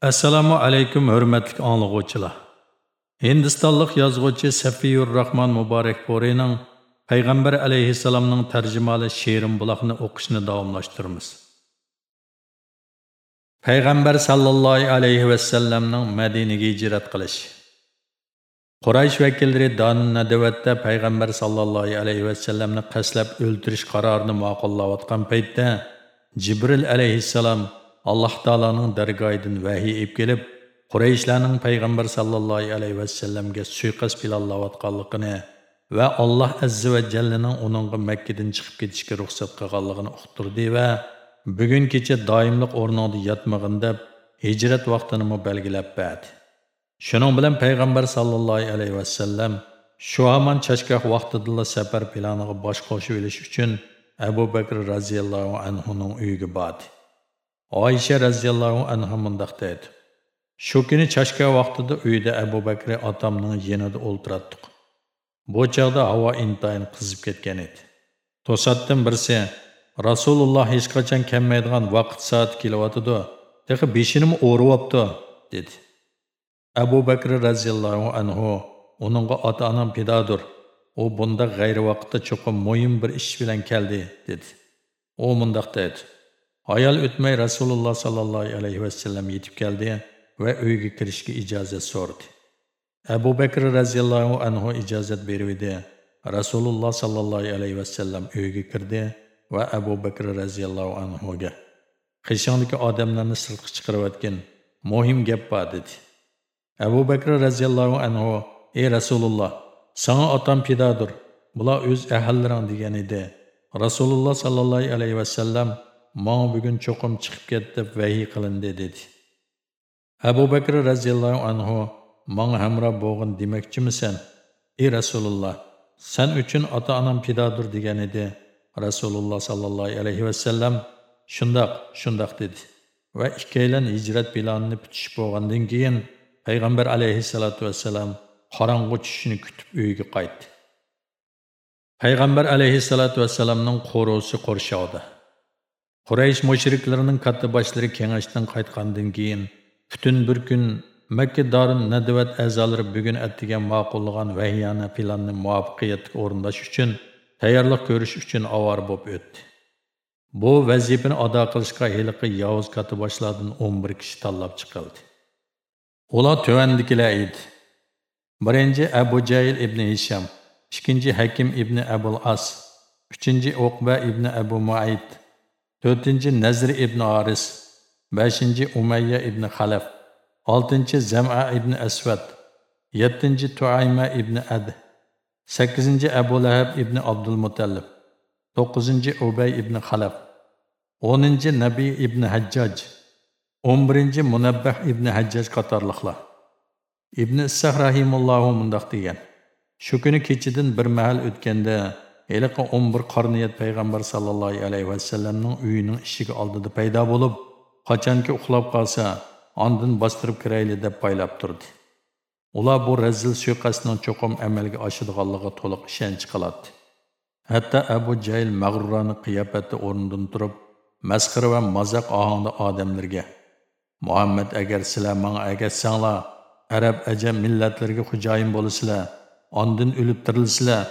Assalomu alaykum hurmatli anglovchilar. Hindistonlik yozuvchi Safiyur Rahman Muborak Porining Payg'ambar alayhisalomning tarjimali she'rim buloqni o'qishni davomlashtiramiz. Payg'ambar sallallohu alayhi va sallamning Madinaga hijrat qilishi. Quraysh vakillari Don Nadavatda Payg'ambar sallallohu alayhi va sallamni qaslab o'ldirish qarorini ma'qullayotgan paytda Jibril alayhisalom Allah Taala'nın dərgahından vəhi ib gəlib Qureyşlərin peyğəmbər sallallahu alayhi və sallamə sui-qəsd bilallayatqanlığını və Allah əzzə və cəllənin onunğa Məkkədən çıxıb getişə ruxsat qılğanlığını uqturdu və bu gün keçə daimliq ornunda yatmağın deyə hicrət vaxtını mı belgiləb bədi. Şunun bilan peyğəmbər sallallahu alayhi və sallam şu haman çaşqaq vaxtıdıla səfər planına baş qoşub eləş üçün Əbu Bəkr rəziyallahu anhunun uyuğu badı. Oyisha raziyallohu anha mundaq dedi. Shu kuni chashka vaqtida uyda Abu Bakr otamning yanida o'ltiratdik. Bu chaqda havo intayin qizib ketgan edi. To'satdan birsi Rasululloh hech qachon kelmaydigan vaqt soat kelyotidi. Texi beshinimi o'riyapti, dedi. Abu Bakr raziyallohu anhu uningga ota-onam pidodir. U bunda g'ayri vaqtda cho'qim mo'yin bir ish bilan keldi, dedi. U mundaq dedi. Ayol o'tmay Rasululloh sallallohu alayhi vasallam yetib keldi va uyga kirishga ijozat so'radi. Abu Bakr radhiyallohu anhu ijozat berdi. Rasululloh sallallohu alayhi vasallam uyga kirdi va Abu Bakr raziyallohu anhuga qishingdagi odamlarni sirtqa chiqarayotgan muhim gap bor dedi. Abu Bakr radhiyallohu anhu ey Rasululloh sana otam pidodir. Bular o'z ahallaring degan edi. Rasululloh sallallohu alayhi vasallam Маң бүгін чоқым chiqib ket deb vahiy qilindi dedi. Abu Bakr raziyallohu anhu maң hamra bo'lg'in demoqchimisan? Ey Rasululloh, sen uchun ota-onam fidodir degan edi. Rasululloh sallallohu alayhi vasallam shundoq, shundoq dedi. Va ikkalan hijrat planini bitishib bo'lgandan keyin payg'ambar alayhissalatu vassalam qorong'u tushishini kutib uyiga qaytdi. Payg'ambar alayhissalatu vassalamning qo'rosi qo'rshovdi. Quraysh mushriklarının katta boshlari kengashdan qaytgandan keyin butun bir kun Makka Darun Nadvat a'zolari bugun atdigan ma'qullagan vahiyona planni muvaffaqiyatli o'rinlash uchun tayyorlik ko'rish uchun avor bo'lib o'tdi. Bu vazifani ado qilishga heliqi Yavuz katiboshlardan 11 kishi tanlab chiqildi. Ular tuvandikilar edi. Birinchi Abu Jayl ibn Hisham, ikkinchi Hakim ibn Abul As, uchinchi Uqba ibn Abu Muayt, 4. Nazr ibn Aris, 5. Umayya ibn Khalaf, 6. Zam'a ibn asvad 7. Tuayma ibn Ad, 8. Abu Lahab ibn Abdul Mutallib, 9. Ubay ibn Khalaf, 10-Nabiy ibn Hajjaj, 11. Munabbah ibn Hajjaj qatorliqlar. ibn Issah rahimullohu mundoq degan. Shu kuni kechidan bir mahal o'tganda Heliqi 11 qarniyat payg'ambar sallallohu alayhi vasallamning uyining eshigi oldida paydo bo'lib, qachonki uxlab qolsa, ondan bostirib kirayli deb paylab turdi. Ular bu razil suiqasdning cho'qim amalga oshadiganligiga to'liq ishonch qiladi. Hatto Abu Jayl mag'rurani qiyofatda o'rnidan turib, masxara va mazoq ohangda odamlarga Muhammad agar sizlar menga agatsanglar, arab ajam millatlarga xo'jayin bo'lasizlar, ondan o'lib tirilsizlar,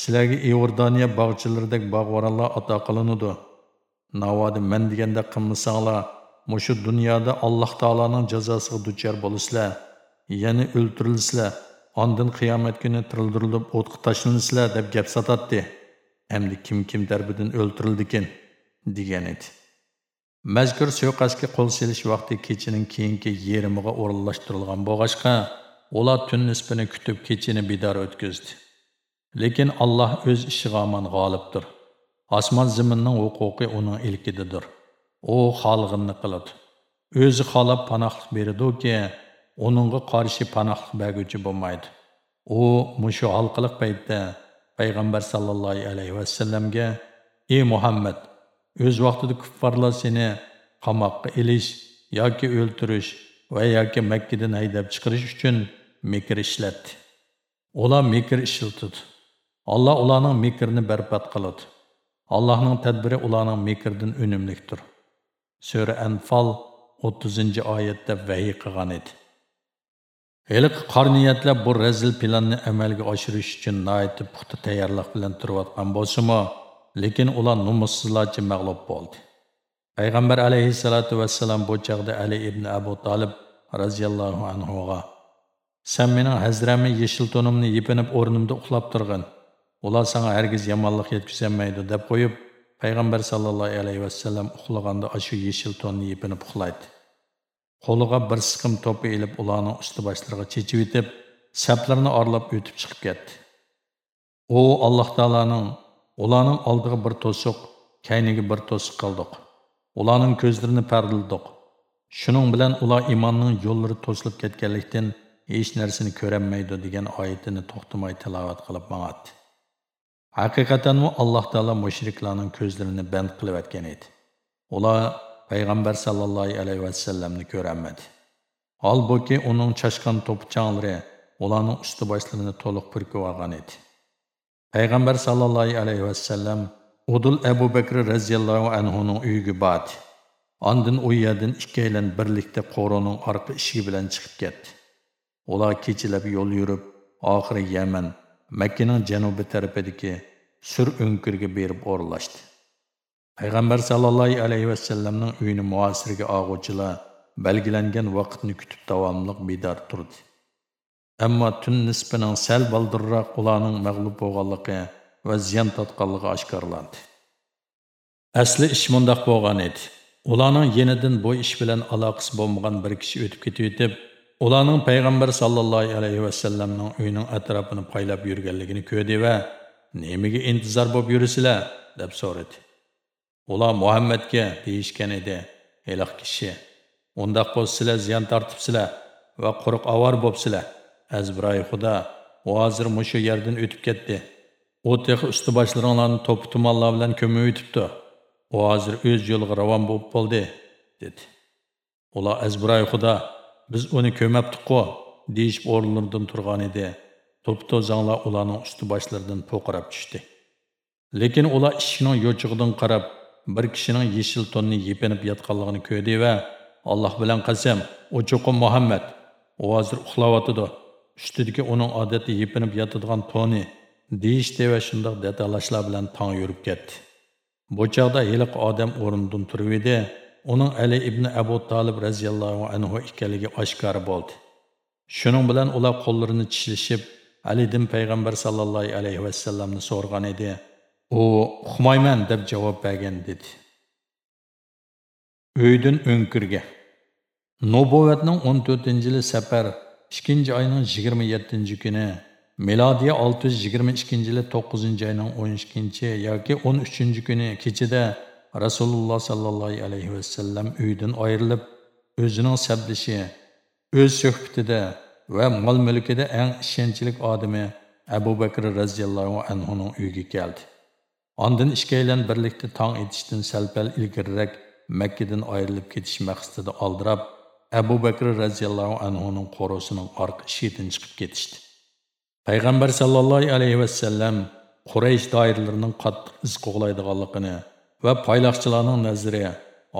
sizlarga Iordaniya bog'chilaridek bog'voranlar ato qilinadi. Navoda man deganda qilmasanglar, mushu dunyoda Alloh taoloning jazosiga duchor bo'lasizlar, ya'ni o'ltirilsizlar, ondan qiyomat kuni tirildirilib o'tqa tashlansizlar deb gap sotatdi. Endi kim kim darbidan o'ltirildikin degan edi. Mazkur suiqasdga qo'l selish vaqti kechining keyingi yerimiga o'rinlashtirilgan bo'lg'achqa, ular tun nisbini kutib kechini bidor o'tkazdi. Lekin Alloh o'z ishiga qalibdir. g'olibdir. Osmon zaminning huquqi uning ilkididir. U xalqinni qiladi. O'zi xalab panoqlik beradi-ki, qarshi panoqlik berguchi bo'lmaydi. U mushu halqiliq paytda payg'ambar sallallohu alayhi vasallamga: "Ey Muhammad, o'z vaqtida kuffarlar seni qamoqqa ilish yoki o'ltirish va yoki Makkadan haydab chiqarish uchun mikr ishlatdi. Ular mikr ishlatdi. Allah ularning mikrini berbat qiladi. Allah'ın tedbiri ularning mekridan unumlikdir. Sura Anfal o'ttizinchi oyatda vahiy kıgan edi heliqi qor bu rezil planını emelge aşırış için naiti puxta tayyorlik bilen turvatkan bosumu, lekin ulan numussizlarcha mag'lub bo'ldi Peygamber aleyhissalatu vesselam bu çağda ali ibn abu Talib raziyallahu anhuga sen benim hazramni yeşil to'nimni yipinip ornumda uxlab turg'in ular sanga hargiz yomonlik yetkazolmaydi deb qo'yib payg'ambar sallallohu alayhi vasallam uxlaganda shu yeshil to'nni yepinib uxlaydi qo'liga bir siqim to'pi ilib ularning usti boshlariga chechib etib saplarni orlab o'tib chiqib ketdi. U alloh taoloning ularning oldiga bir to'siq kayniga bir to'siq qildiq. Ularning ko'zlarini pardildiq shuning bilan ular imonning yo'llari to'silib ketganlikdan hech narsani ko'rolmaydi degan oyatini to'xtamay tilovat qilib mangadi haqiqatanmi alloh taolo mushriklarning ko'zlarini band qilib aytgan edi. Ular payg'ambar sallallohu alayhi vasallamni ko'rolmadi holbuki uning chashqan to'pchanlari ularning usti boshlarini to'liq purkib olgan edi. Payg'ambar sallallohu alayhi vasallam udul abu bakr roziyallohu anhuning uyiga bordi. Ondan u yerdan ikkalan birlikda qo'roning orqa ishi bilan chiqib ketdi. Ular kechalab yo'l yurib, oxiri Yaman, Makkaning janubiy tarafidagi Sur o'nkirga berib o'rlashdi. Payg'ambar sallallohu alayhi vasallamning uyini muasirga og'uvchilar belgilangan vaqtni kutib davomliq bedor turdi. Ammo tun nisbining sal baldirroq ularning mag'lub bo'lganligi va ziyon tortganligi oshkorlandi. Asli ish mundoq bo'lgan edi. Ularning yenidan bu ish bilan aloqasi bo'lmagan bir kishi o'tib ketayotib ularning payg'ambar sallallohu alayhi vasallamning uyining atrofini poylab yurganligini ko'rdi va nimaga intizor bo'lib yurisizlar deb so'radi. Ular Muhammadga deyishgan edi, eliq kishi. Undaq bo'lsizlar ziyon tortibsizlar va quruq avar bo'libsizlar. Azbiroy xudo, u hozir mushu yerdan o'tib ketdi. U tex usti boshlaringlarni to'p tumonlar bilan ko'mib o'tibdi. u hozir o'z yo'liga ravon bo'lib bo'ldi dedi ular azbiroy xudo biz uni ko'mabdiqu deyishib o'rnlaridan turgan edi. To'p to'zanglar ularning usti boshlaridan po'qirab tushdi. Lekin ular ishning yo'chig'idan qarab bir kishining yeshil tonni yepinib yotganligini ko'rdi va alloh bilan qasam u cho'qim muhammad u hozir uxlayotidi ustidagi uning odati yepinib yotadigan to'ni deyishdi va shundoq detallashlar bilan tong yurib ketdi. Bu chaqda heliq odam o'rnidan turib edi. Uning Ali ibn Abu Talib raziyallohu anhu ekanligi oshkor bo'ldi. Shuning bilan ular qo'llarini tishlashib, Ali'din payg'ambar sallallohu alayhi vasallamni so'rgan edi. U "Uxmayman" deb javob bergan dedi. Uydan o'nkirga. Nubuvatning 14-yili safar 2-oyning 27-kuni Milodiya 622 yili 9 oyning 12 yoki 13 kuni kechida Rasululloh sallallohu alayhi vasallam uydan ayrilib, o'zining sabdishi, o'z suhbatida va mol mulkida eng ishonchlik odami Abu Bakr radhiyallohu anhuning uyiga keldi. Ondan ishkaylan birlikda tong etishdan salpal ilgariroq Makkadan ayrilib ketish maqsadida oldirab, Abu Bakr radhiyallohu anhuning qo'rosining orqa eshigidan chiqib ketishdi. payg'ambar sallallohu alayhi vasallam quraysh doiralarining qattiq iz qo'g'laydiganligini va payloqchilarning nazari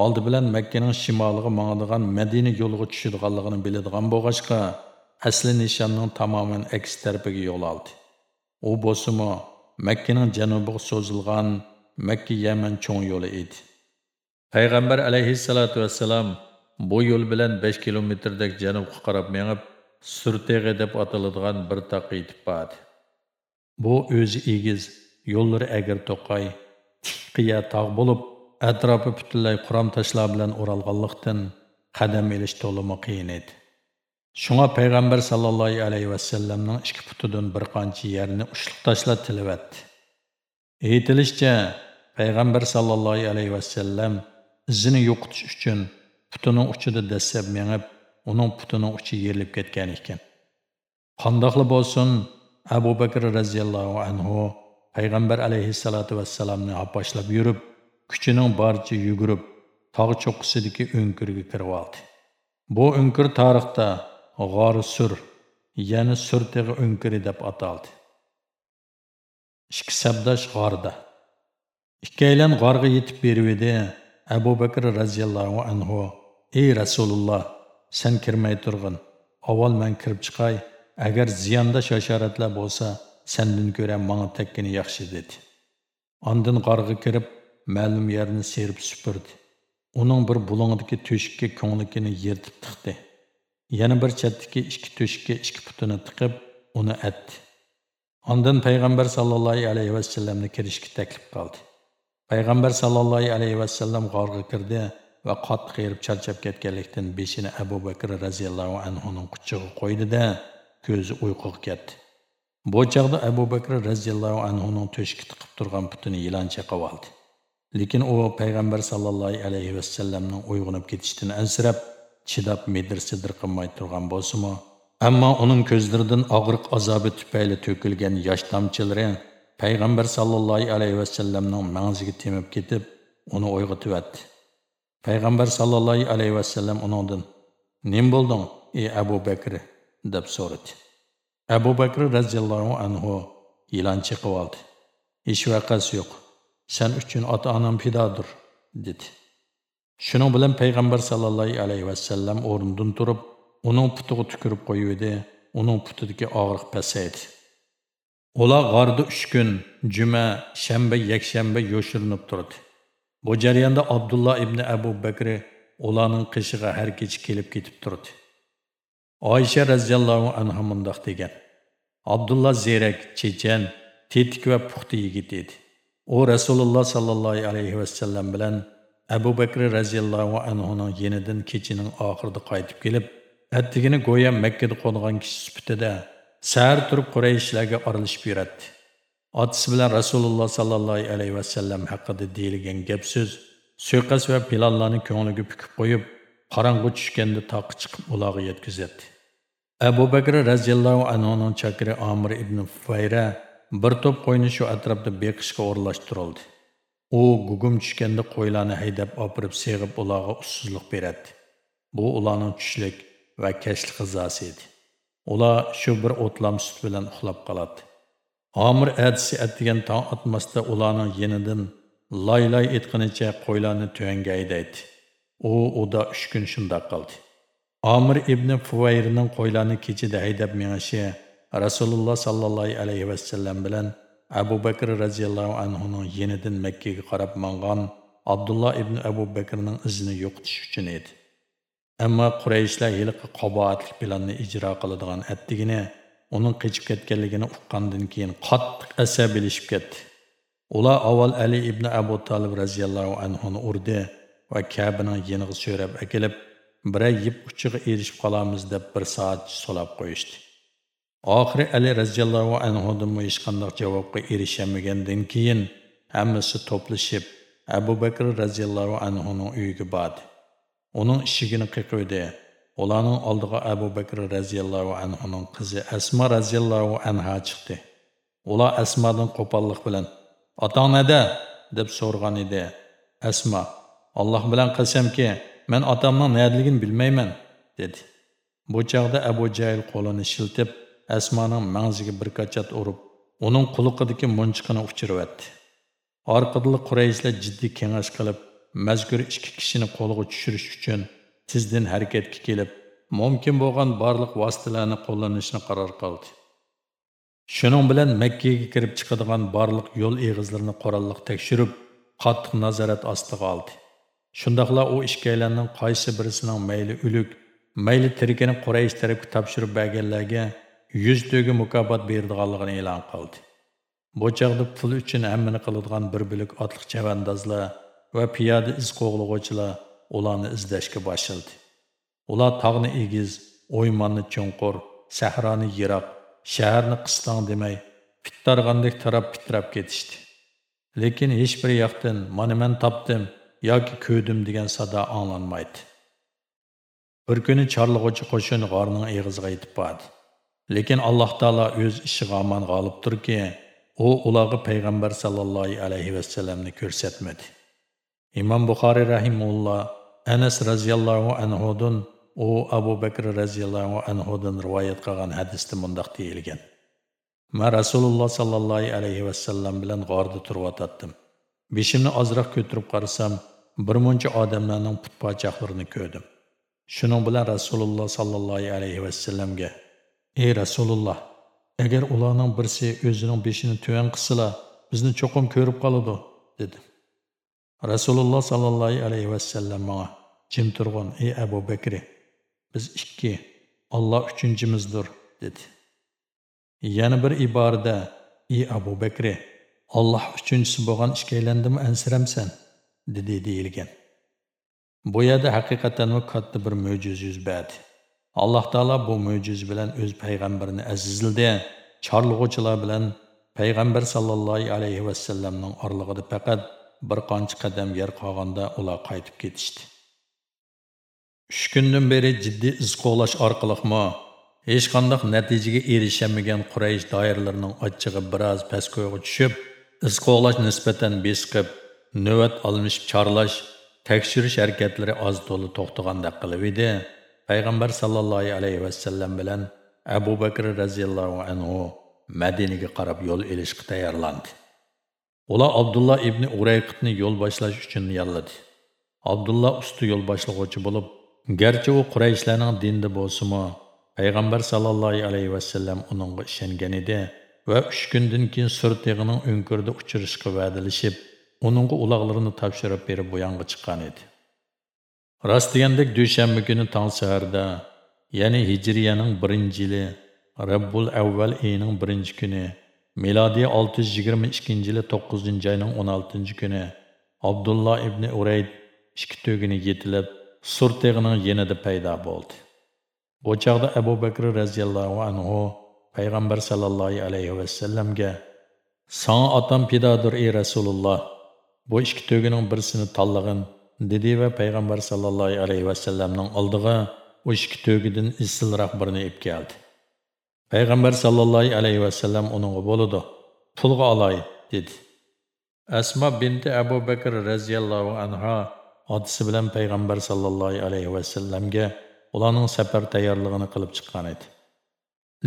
oldi bilan makkaning shimoliga mangadigan madina yo'liga tushadiganligini biladigan bo'lg'achqa asli nishonning tamoman aks tarafiga yo'l oldi u bo'lsimi makkaning janubiga so'zilgan makka yaman cho'ng yo'li edi payg'ambar alayhissalotu vassalam bu yo'l bilan 5 kilometrdek janubga qarab mengib Sürteg'i deb ataladigan bir taq yetib bordi. Bu o'zi egiz, yo'llari agar to'qay, qiya tog' bo'lib, atrofi butunlay quram toshlar bilan o'ralganlikdan qadam elish to'limi qiyin edi. Shunga payg'ambar sallallohu alayhi vasallamning ikki putidan bir qancha yerni ushliq tashlab tilavatdi. Aytilishicha, payg'ambar sallallohu alayhi vasallam izini yo'qotish uchun putining uchida dastlab mengib uning putining uchi yerilib ketgan ekan qandoqli bo'lsin abu bakr roziyallohu anhu payg'ambar alayhissalotu vassalamni boshlab yurib kuchining boricha yugurib tog' cho'qqisidagi o'nkirga kirib oldi. Bu o'nkir tarixda g'ori sur ya'ni surtig'i o'nkiri deb ataldi. Ikki sabdosh g'orda. Ikkalan g'orga yetib berib edi abu bakr roziyallohu anhu ey rasululloh sen kirmay turg'in avval man kirib chiqay agar ziyonda shasharatlar bo'lsa səndən görə mağa təkkini yaxshi dedi Ondan qarğı kirib, ma'lum yerini serib süpürdü. Uning bir bulongdagi to'shikka ko'nglikini yerdib tiqdi. Yana bir chatdagi ikki to'shikka ikki onu tiqib, uni Peyğəmbər Ondan payg'ambar sallallohu alayhi vasallamni kirishga taklif qildi. Payg'ambar sallallohu alayhi vasallam qarğı kirdi va qattiq erib charchab ketganlikdan beshini Abu Bakr radhiyallohu anhuning quchog'iga qoydu da, ko'zi uyquq getdi. Bu chaqda Abu Bakr radhiyallohu anhuning to'shikka tiqib turgan putini yilon chaqib oldi. Lekin u payg'ambar sallallohu alayhi vasallamning uyg'onib ketishidan ansirab, chidab medr-sidr qilmay turgan bo'lsa-mu, ammo uning ko'zlaridan og'riq azobi tufayli to'kilgan yosh tomchilari payg'ambar sallallohu alayhi vasallamning mangziga temib ketib, uni uyg'otib payg'ambar sallallohu alayhi vasallam uningdan: "Nim bo'lding, ey Abu Bakr?" deb so'radi. Abu Bakr radhiyallohu anhu ilon chiqib oldi. Hech vaqasi yo'q. Sen uchun ota-onam fidodir, dedi. Shuning bilan payg'ambar sallallohu alayhi vasallam o'rnidan turib, uning putiga tukirib qo'ydi. Uning putidagi og'riq pasaydi. Ular g'orda 3 kun, juma, shanba, yakshanba yo'shirinib turdi. Bu jarayonda Abdullah ibn Abu Bakr ularning qishig'a har kecha kelib ketib turdi. Oysha raziyallohu anha mundaq degan. Abdullah zerak, Çeçen, tetik va puxta yigit edi. U Rasululloh sallallohu alayhi vasallam bilan Abu Bakr raziyallohu anhuning yenidan kechining oxirida qaytib kelib, attigini goya Makka da qo'ngan kishi sifatida sahar turib Qurayshlarga aralashib yuradi. Otasi bilan Rasululloh sallallohu alayhi vasallam haqida deyilgan gap so'z, suiqas va planlarni ko'ngliga pukib qo'yib, qorong'u tushganda toqi chiqib ularga yetkazadi. Abu Bakr radhiyallohu anhuning chakri Amir ibn Fayra bir to'p qo'yni shu atrofda beqishga o'rlashtirildi. U gugum tushganda qo'ylarni haydab opirib seg'ib ularga ussizlik beradi. Bu ularning tushlik va kashlik g'izosi edi. Ular shu bir o'tlam sut bilan uxlab qoladi. Amir adisi atdigan tong atmasda ularning yenidan loy-loy etqinicha qo'ylarni tuvanga haydaydi. U uda 3 kun shunday qoldi. Amir ibn Fuvayrning qo'ylarni kechida haydab menishi Rasululloh sallallohu alayhi vasallam bilan Abu Bakr radhiyallohu anhuning yenidan Makkaga qarab mangan Abdullah ibn Abu Bakrning izini yo'qotish uchun edi. Ammo Qurayshlar yiliqi qaboatli planni ijro qiladigan atdigini uning qechib ketganligini uqqandan keyin qattiq asabiylashib ketdi. Ular avval Ali ibn Abu Talib radhiyallohu anhuni urdi va Kabaning yeniga so'rab akilib biray yeb uchiga erishib qolamiz deb bir soat so'lab qo'yishdi. Oxiri ali roziyallohu anhudan hech qanday javobga erishamagandan keyin hammasi to'plashib abu bakr roziyallohu anhuning uyiga bordi. Uning eshigini qiqidi ularning oldiga abu bakr roziyallohu anhuning qizi asma roziyallohu anha chiqdi. Ular asmadan qo'pollik bilan otang nada deb so'rgan edi. Asma alloh bilan qasamki men otamning nadaligini bilmayman dedi. Bu chog'da abu jayl qo'lini shiltib asmoning mangziga bir qachat urib uning quliqidagi munchiqini uchiryapti orqadili qurayishlar jiddiy kengash qilib mazkur ikki kishini qo'lga tushirish uchun tizdan harakatga kelib mumkin bo'lgan barliq vositalarni qo'llanishni qaror qildi. Shuning bilan makkaga kirib chiqadigan barliq yo'l eg'izlarini qoralliq tekshirib qattiq nazorat ostiga oldi. Shundaqla u ishkaylarning qaysi birisining mayli o'lik, mayli tirikini Quraysh tarafga topshirib berganlarga 100 to'ga mukofot beradiganligini e'lon qildi. Bu chaqda pul uchun hammani qiladigan bir bilik otliq chavandozlar ва piyoda iz qo'g'lag'uvchilar ularni izlashga boshladi. Ular tog'ni egiz, o'ymonni cho'nqur, sahroni yiroq, shaharni qiston demay, pittargandek tarab pitrab ketishdi. Lekin hech bir yoqdan "Mana men yoki ko'dim degan sado anglanmaydi. Bir kuni chorlig'uvchi qo'shin g'orning eg'iziga yetib bordi. Lekin alloh taolo o'z ishiga omon g'olibdirki u ularga payg'ambar sallallohu alayhi vasallamni ko'rsatmadi. Imom buxoriy rahimulloh anas roziyallohu anhudan u abu bakr roziyallohu anhudan rivoyat qilgan hadisda mundoq deyilgan. Man rasululloh sollallohu alayhi vasallam bilan g'orda turib beshimni ozroq ko'tarib qarasam bir muncha odamlarning putpochoqlarini ko'rdim Shuning bilan Rasululloh sollallohu alayhi vasallamga: "Ey Rasululloh, agar ularning birsi o'zining beshini tuvan qilsa, bizni cho'qim ko'rib qoladi", dedi. Rasululloh sollallohu alayhi vasallam menga: "Jim turg'in, ey Abu Bakr. Biz ikki, Alloh uchinchimizdir", dedi. Yana bir iborada: "Ey Abu Bakr, Alloh uchinchisi bo'lgan ikkalandimi ansiramsan?" Dedi deyilgan. Bu yerda haqiqatan katta bir mo'jiz yuz berdi. Alloh taolo bu mo'jiz bilan o'z payg'ambarini azizildi, Chorlug'uvchilar bilan payg'ambar sallallohu alayhi vasallamning orlig'ida faqat bir qancha qadam yer qolganda ular qaytib ketishdi. Uch kundan beri jiddiy iz qo'llash orqaliqmi hech qanday natijaga erishamagan Quraysh doiralarining ochchig'i biroz pastgo'yga tushib, iz qo'llash nisbatan besqib, navbat almishib chorlash tekshirish harakatlari oz to'la to'xtagandek qilib edi payg'ambar sallallohu alayhi vasallam bilan abu bakr roziyallohu anhu madinaga qarab yo'l ilishga tayyorlandi ular abdulloh ibn urayqitni yo'l boshlash uchun yolladi abdulloh usti yo'l boshlag'uvchi bo'lib garchi u qurayshlarning dinida bo'lsimi payg'ambar sallallohu alayhi vasallam uningga ishongan edi va 3 kundan keyin surtig'ining o'nkirda uchrashishga va'dalashib uningga uloqlarini topshirib berib bu chiqqan edi. Rost degandek dushanba kuni tong saharda ya'ni hijriyaning birinchi yili rabbul avval oyining birinchi kuni milodiy 622 yili 9 oyning 16 kuni abdulloh ibn urayd ikki tugini yetilib surteg'ining yenida paydo bo'ldi. Bu chog'da abu bakr roziyallohu anhu payg'ambar sallallohu alayhi vasallamga Sana otam pidodir ey rasululloh bu ikki to'gining birisini tanlag'in dedi va payg'ambar sallallohu alayhi vasallamning oldiga u ikki to'gidan isilroq birini ib keldi payg'ambar sallallohu alayhi vasallam uningga bo'ladi pulga olay dedi. Asma binti abu bakr roziyallohu anha otasi bilan payg'ambar sallallohu alayhi vasallamga ularning safar tayyorligini qilib chiqqan edi.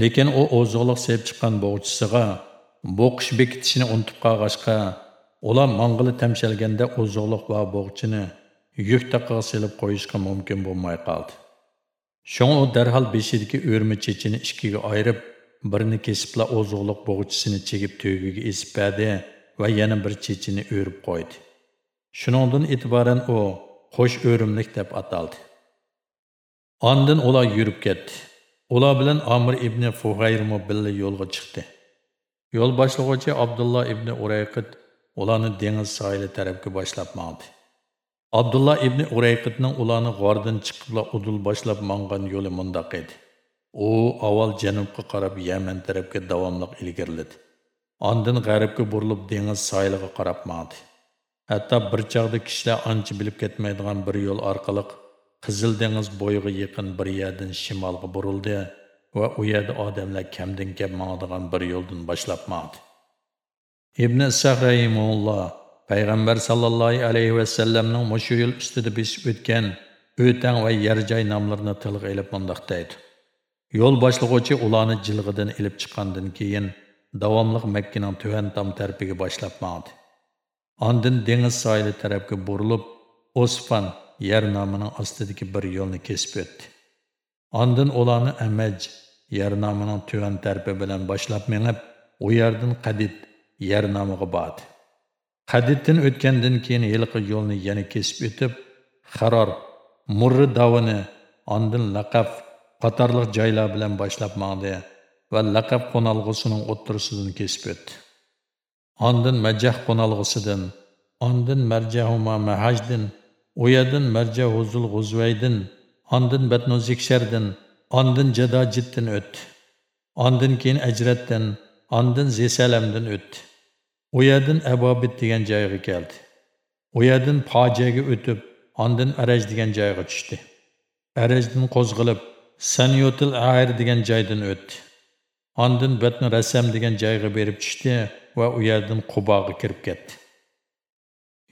Lekin u o'zg'iliq sevib chiqqan bo'g'chisiga bo'qish bekitishini unutib qolg'achqa Ular mang'ili tamshalganda ozuqliq va bo'g'chini yuk taqiga silib qo'yishga mumkin bo'lmay qoldi. Shunga u darhol beshidagi o'rmi chechini ikkiga ayirib, birini kesibla ozuqliq bo'g'chisini chegib tugiga esib berdi va yana bir chechini o'rib qo'ydi. Shuningdan e'tiboran u qo'sh o'rimlik deb ataldi. Ondan ular yurib ketdi. Ular bilan Amir ibn Fuhayrmo billa yo'lga chiqdi. Yo'l boshlovchi Abdullah ibn Urayqit ularni dengiz sohili tarafga boshlab mangdi abdulla ibn urayqitning ularni g'ordan chiqibla udul boshlab mangan yo'li mundoq edi. U avval janubga qarab yaman tarafga davomli ilgariladi. Ondin g'arbga burilib dengiz sohiliga qarab mangdi hatto bir chog'da kishilar ancha bilib ketmaydigan bir yo'l orqali qizil dengiz bo'yiga yaqin bir yerdan shimolga burildi va u yerda odamlar kamdan kam mangadigan bir yo'ldan boshlab mangdi ibn issoq rahimulloh payg'ambar sallallohu alayhi vasallamning mushu yo'l ustida besib o'tgan o'tang va yer joy nomlarini tilga ilib mundoq deydi yo'l boshlig'uvchi ularni jilg'idan ilib chiqqandan keyin davomliq makkaning tuvan tom tarafiga boshlab mangdi ondin dengiz soyili tarafga burilib osfan yer nomining ostidagi bir yo'lni kesib o'tdi. Ondin ularni amaj yer nomining tuvan tarafi bilan boshlab minib u yerdan qadid yer nomiga bordi hadiddan o'tgandan keyin yilqi yo'lni yana kesib o'tib qaror murri davini ondin laqab qatorliq joylar bilan boshlab mangdi va laqab qo'nalg'usining o'ttirisidan kesib o'tdi. Ondin majah qo'nalg'usidan ondin marjahuma mahajdin u yerdan marjahuzul g'uzvaydin ondin batnuzikshardin ondin jadojitdan o'tdi. Ondin keyin ajratdan Ondan Zesalamdan o'tdi. U yerdan Abobit degan joyga keldi. U yerdan Fojiaga o'tib, ondan Araj degan joyga tushdi. Arajdan qo'zg'ilib, Sanyotil Air degan joydan o'tdi. Ondan Batni Rasam degan joyga berib tushdi va u yerdan Quboga kirib ketdi.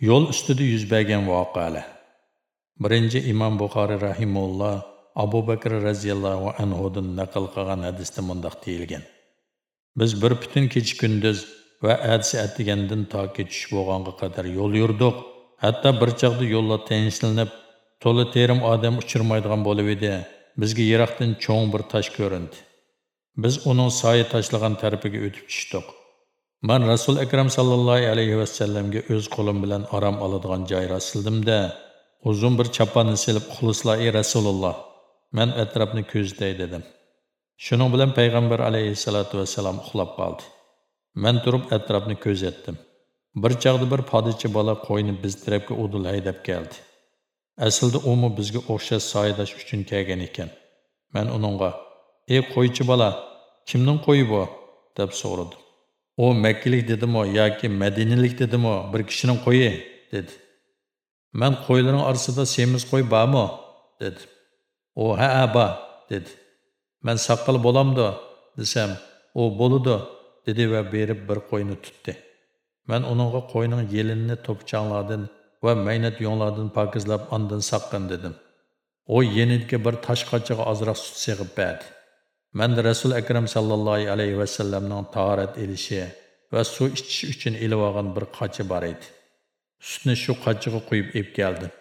Yo'l ustida yuz bergan voqealar. Birinchi Imom Buxoriy rahimulloh Abu Bakr radhiyallohu anhu dan naql qilgan hadisda mundaq deyilgan. Biz bir bütün kecha kunduz va atsi atdigandan toki tush bo'lganga qadar yo'l yurdik. Hatto bir chaqda yo'llar tinchlanib, To'la terim odam uchirmaydigan bo'lib edi. Bizga yiroqdan cho'ng bir tosh ko'rindi. Biz uning soya tashlagan tarafiga o'tib tushdik. Man Rasul Akram sallallohu alayhi va sallamga o'z qo'lim bilan aram oladigan joy rasildimda, uzun bir chaponni silib xulisla ey Rasululloh, men atrofni ko'zday dedim. Shuning bilan payg'ambar alayhissalatu vassalam uxlab qoldi. Men turib atrofni kuzatdim Bir chaqda bir podichi bola qo'yni biz tarafga udul haydab keldi. Aslida u mu bizga o'xshash soyadash uchun kelgan ekan. Men uningga: "Ey qo'ychi bola, kimning qo'yi bu?" deb so'radim. U Makkalik dedimi yoki Madinalik dedimi, bir kishining qo'yi dedi. Men qo'ylarning orasida semiz qo'y bormi? dedi. U ha ha bor dedi. Мен saqqal bo'lamdi desam, u bo'ludi dedi va berib bir qo'yni tutdi. Мен uningga qo'yning yelinini to'pchanglardan va maynat yo'nglardan pokizlab ondan saqqan dedim. U yenidagi bir tosh qachiga ozroq sut sig'ib berdi. Manda Rasul Akram sallallohu alayhi ва sallamning tahorat elishi va suv ichish uchun ilib olgan bir qachi bor edi. Sutni shu qachiga quyib ep keldim.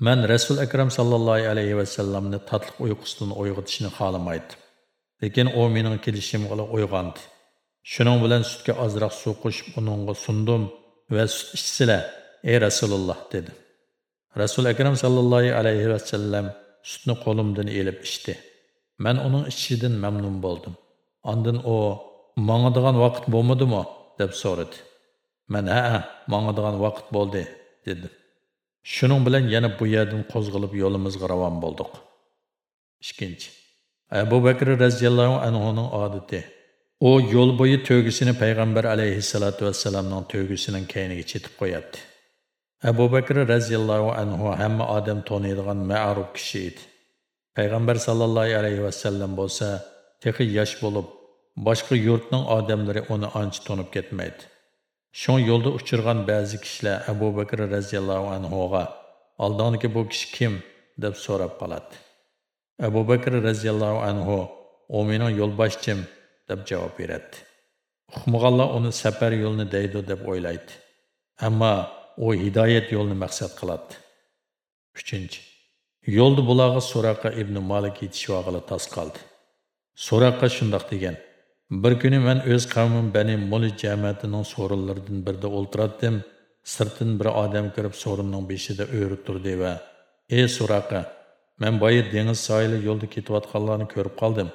Мен Расул Акрам саллаллаһу алейхи ва салламны татлык уйкысынан ойгытышны халамайды. Лекин o менің келишимге ойганды. Шуның белән сүткә азрак су кушып уныңга сундым ва сүт ичсиләр, ey Расулуллах dedi. Расул Акрам саллаллаһу алейхи ва саллам сүтне колымдан элеп ичти. Мен уның ичидән мәмнун булдым. Андан о маңадыган вакыт булмадымы деп сорады. Мен "Ә, маңадыган вакыт булды" дедим. Shuning bilan yana bu yerdan kozgılıp yo'limizga ravan bo'ldik. 2. Abu Bakr radhiyallohu anhuning odati U yo'l bo'yi tövgüsünü payg'ambar aleyhissalatu vesselam'ın tövgüsünün keyniga chetib qo'yadi. Abu Bakr radhiyallohu anhu hamma odam taniydigan ma'ruf kishi edi. Payg'ambar sallallohu alayhi sellem bo'lsa, texi yosh bo'lib, boshqa yurtning odamlari uni ancha tanib ketmaydi. Shon yo'lda uchirgan ba'zi kishilar Abu Bakr radhiyallohu anhuga "Oldingi bu kishi kim?" deb so'rab qoladi. Abu Bakr radhiyallohu anhu "O mening yo'lboshchim" deb javob beradi. Uqmaganlar uni safar yo'lini deydi deb o'ylaydi. Ammo u hidoyat yo'lini maqsad qiladi. 3. Yo'lda bularga Suraqa ibn Malik yetishvag'ili tas qoldi. Suraqa shundoq degan: Bir kuni men o'z qavmim Bani Muli jamiyatining so'rinlaridan birida o'ltirdim. Sirtin bir odam kirib so'rinning beshida o'rib turdi va: "Ey Suraqa, men boya dengiz soyili yo'lda ketayotganlarni ko'rib qoldim.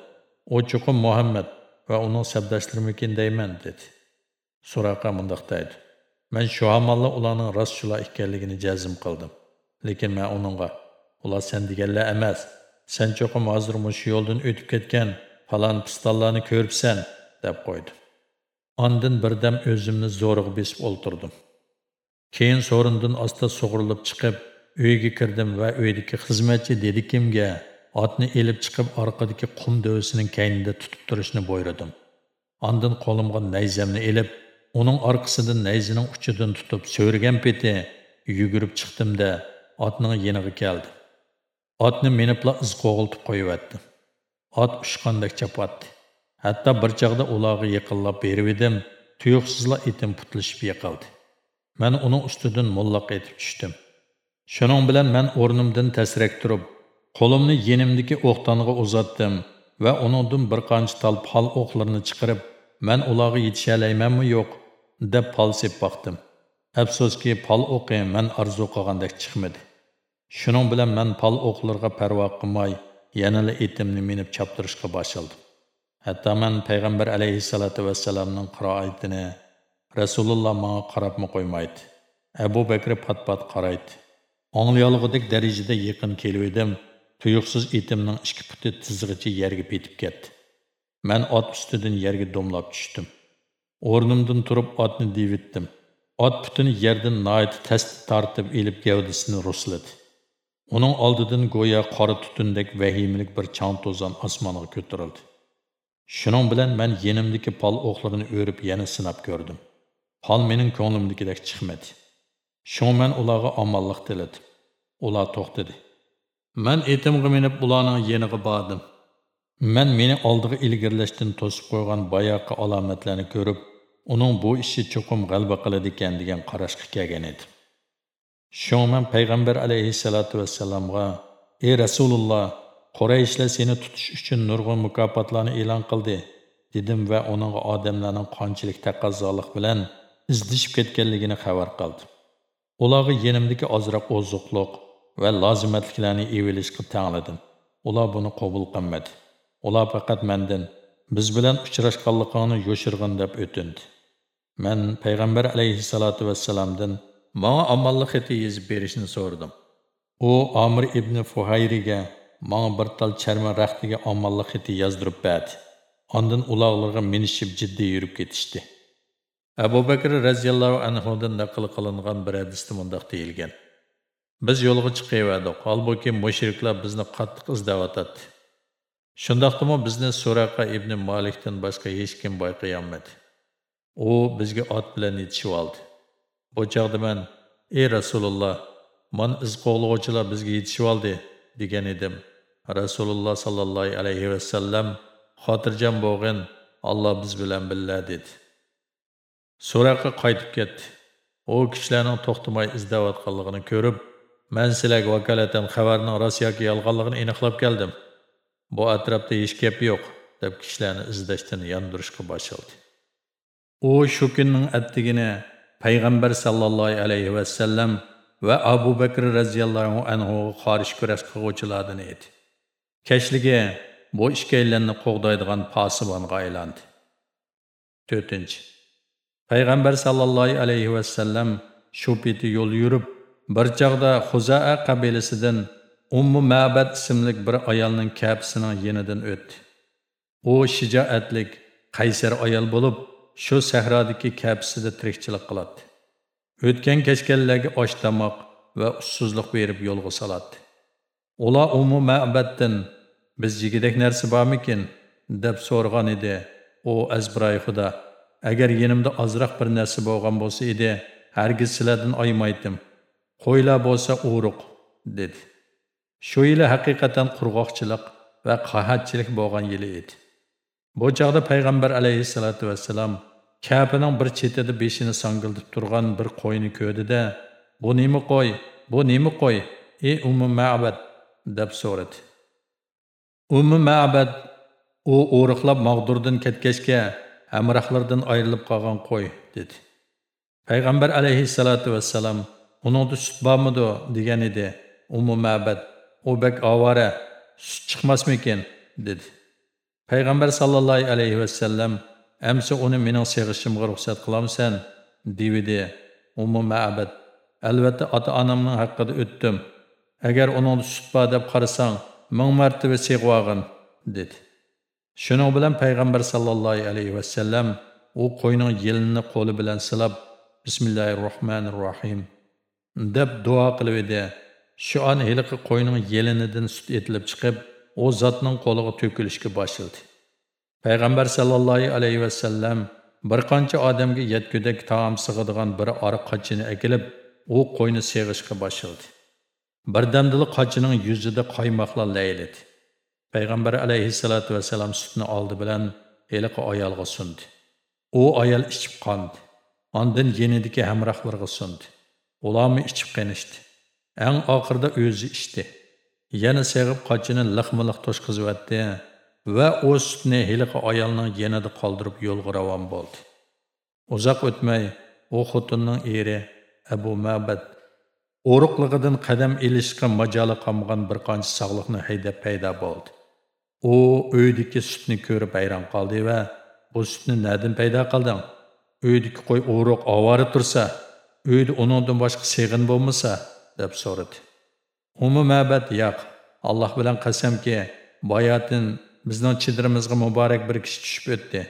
U chuqum Muhammad va uning sabdashlarimikin deyman" dedi. Suraqa mundoq deydi: "Men shu amalla ularning rostchilar ekanligini jazm qildim. Lekin men uningga ular sen deganlar emas. Sen chuqum hozir shu yo'ldan o'tib ketgan falon pistonlarni ko'ribsan deb qo'ydi. Ondan birdam o'zimni zo'rg'a besib o'ltirdim. Keyin so'rindan asta sug'urilib chiqib, uyga kirdim va uydagi xizmatchi dedi kimga otni elib chiqib orqadagi qum dovisining kaynida tutib turishni buyurdim. Ondan qo'limga nayzamni elib, uning orqasidan nayzining uchidan tutib so'rgan peti yugurib chiqdimda otning yeniga keldi. Otni menipla iz qo'g'iltib qo'yibdi. Ot ushqandek chapatdi. Hatto bir chaqda ularga yaqinlab berib edim, tuyuqsizla etim putlashib yiqildi. Men uning ustidan mullaq etib tushdim. Shuning bilan men o'rnimdan tasrak turib, qo'limni yenimdagi o'qtonga uzatdim va uningdan bir qancha tal pal o'qlarini chiqarib, men ularga yetishalaymanmi yo'q deb palsib baqdim. Afsuski pal o'qi men арзу qilgandek chiqmadi. Shuning bilan men pal o'qlarga parvo qilmay, yanala etimni minib choptirishga boshladim. Hatto men payg'ambar alayhissalotu vassalamning qiroatini Rasululloh menga qarabmi qo'ymaydi. Abu Bakr pat-pat qaraydi. Anglayolg'idek darajada yaqin kelib edim. Tuyuqsiz etimning ikki puti tizig'icha yerga petib ketdi. Men ot ustidan yerga domlab tushdim. O'rnimdan turib otni devitdim. Ot putini yerdan noit tast tortib ilib gavdasini rusladi. Onun oldidan go'yo qora tutundek vahimlik bir chang to'zon osmonga ko'tarildi. Shuning bilan men yenimdagi pal o'qlarini o'rib yana sinab ko'rdim. Pal mening ko'nglimdagidek chiqmadi. Shung men ularga omonlik tiladim. Ular to'xtadi. Men etimga minib ularning yeniga bordim. Men meni oldiga ilgirlashdan to'sib qo'ygan boyoqi alomatlarni ko'rib, uning bu ishi cho'qim g'alba qiladi ekan degan qarashga kelgan edim. Şoңman payg'ambar alayhissalatu vassalamga: "Ey Rasululloh, Qurayshlar seni tutish uchun nurg'un mukofotlarni e'lon qildi." dedim va uning odamlarning qanchalik taqozolik bilan izdishib ketganligini xabar qildim. Ularga yenimdagi ozroq ozuqliq va lozimatliklarni evilishga tangladim. Ular buni qabul qilmadi. Ular faqat mendan biz bilan uchrashganligini yo'shirg'in deb o'tindi. Men payg'ambar alayhissalatu vassalamdan menga omonlik xati yezib berishni so'radim. U Amir ibn Fuhayriga menga bir tal charma raxtiga omonlik xati yozdirib berdi. Ondan ularga minishib jiddiy yurib ketishdi. Abu Bakr radhiyallohu anhudan naql qilingan bir hadisda mundaq deyilgan. Biz yo'lga chiqayverdik, holbuki mushriklar bizni qattiq izlayotdi. Shundaqdimi bizni Suraqa ibn Malikdan boshqa hech kim bayqayolmadi. U bizga ot bilan yetishib oldi. Bu çağda mən, "Ey Rasululloh, man iz qo'g'lovchilar bizga yetishib oldi" degan edim. Rasululloh sallallohu alayhi va sallam xotirjam bo'lg'in, Alloh biz bilan billa dedi. Suraqa qaytib ketdi. U kishilarning to'xtamay izlayotganligini ko'rib, men sizlarga vakolatan xabarning rost yoki yolg'onligini aniqlab keldim. Bu atrofda hech gap yo'q, deb kishilarni izlashdan yondirishga boshladi. U shu kunning attigini payg'ambar sallallohu alayhi va sallam va Abu Bakr roziyallohu anhu qarish kurash qiluvchilardan edi. kashligi bu ikkilanni qo'g'daydigan posibonga aylandi. 4. Payg'ambar sallallohu alayhi va sallam shu peti yo'l yurib, bir chog'da huzaa qabilasidan Ummu Ma'bad ismli bir ayolning kapsining yenidan o'tdi. U shijoatlik, qaysar ayol bo'lib, shu sahrodagi kapsida tirikchilik qiladi. O'tgan kechganlarga osh tomoq va ussuzlik berib yo'lga soladi. Ular umu Ma'baddan biz yigidek narsa bormikin deb so'rgan edi. U azbray xudo agar yenimda ozroq bir narsa bo'lgan bo'lsa edi, hargiz sizlardan oymaydim. Qo'ylar bo'lsa uruq dedi. Shu yili haqiqatan qurg'oqchilik va qahatchilik bo'lgan yili edi. Bu çağda payg'ambar alayhissalatu vesselam Kabening bir chetida beshini sangildib turgan bir qo'yni ko'rdi-da, "Bu nima qo'y? Bu nima qo'y? Ey Ummu Ma'bad?" deb so'radi. Ummu Ma'bad u o'riqlab mag'durdan ketgachga hamrohlardan ayrilib qolgan qo'y dedi. Payg'ambar alayhissalatu vassalam uningda sut bormidi degan edi. Ummu Ma'bad "O bek ovora sut chiqmasmikin dedi payg'ambar sallallohu alayhi vasallam amsa uni mening sig'ishimga ruxsat qilamsan? Devidi umu ma'bad albatta ota onamning haqqida o'tdim. Agar uning sut deb qarasang ming martaba seg'vog'in dedi. Shuning bilan payg'ambar sallallohu alayhi vasallam u qo'yning yelini qo'li bilan silab bismillahi rohmanir rohim deb duo qilib edi. Shu an heliqi qo'yning yelinidan sut etilib chiqib, u zotning qo'liga to'kilishga boshladi. Payg'ambar sallallohu alayhi vasallam bir qancha odamga yetgudak taom sig'adigan bir ora qochini akilib, u qo'yni seg'ishga boshladi. Birdamdili qochining yuzida qaymoqlar laylidi Payg'ambar alayhissalotu vassalam sutni oldi bilan eliqi ayolga sundi. U ayol ichib qondi. Ondan yenidiki hamrohlarga sundi. Ularmi ichib qanishdi. eng ақырда o'zi ichdi Yana seg'ib qochini liqmiliq to'shqizyapti va u sutni hiliqi ayolning yanada qoldirib yo'lga ravon bo'ldi. Uzoq o'tmay u xotinning eri Abu Mabad o'riqlig'idan qadam ilishga majoli qolmagan bir qancha sog'liqni haydab paydo bo'ldi. U uydagi sutni ko'rib hayron qoldi va bu sutni nadan paydo qilding? Uydagi qo'y o'riq ovora tursa, uyda uningdan boshqa seg'in bo'lmasa, deb so'radi umi mabad yo'q alloh bilan qasamki boyatin bizning chidirimizga muborak bir kishi tushib o'tdi.